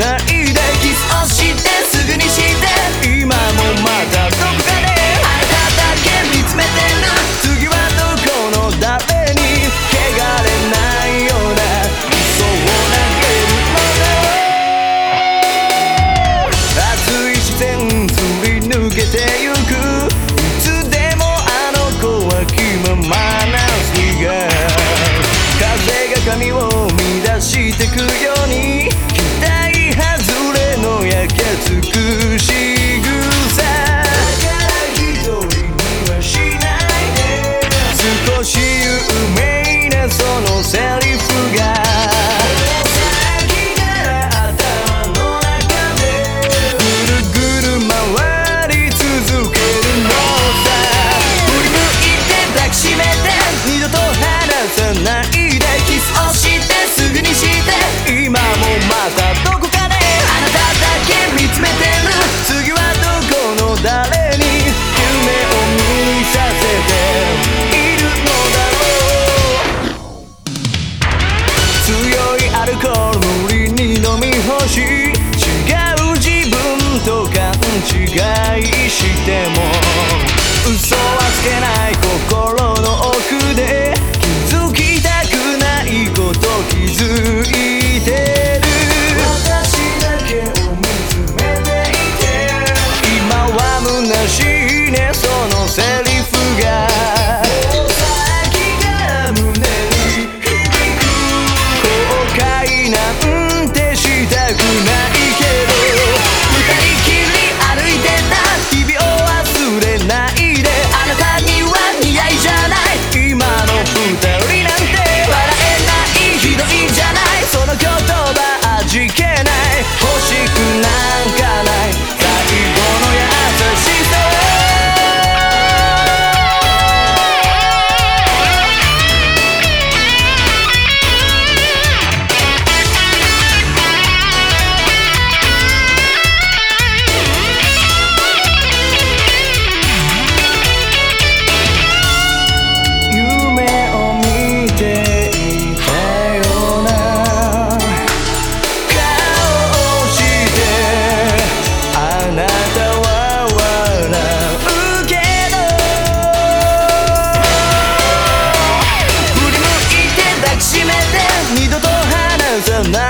not she pregunté night.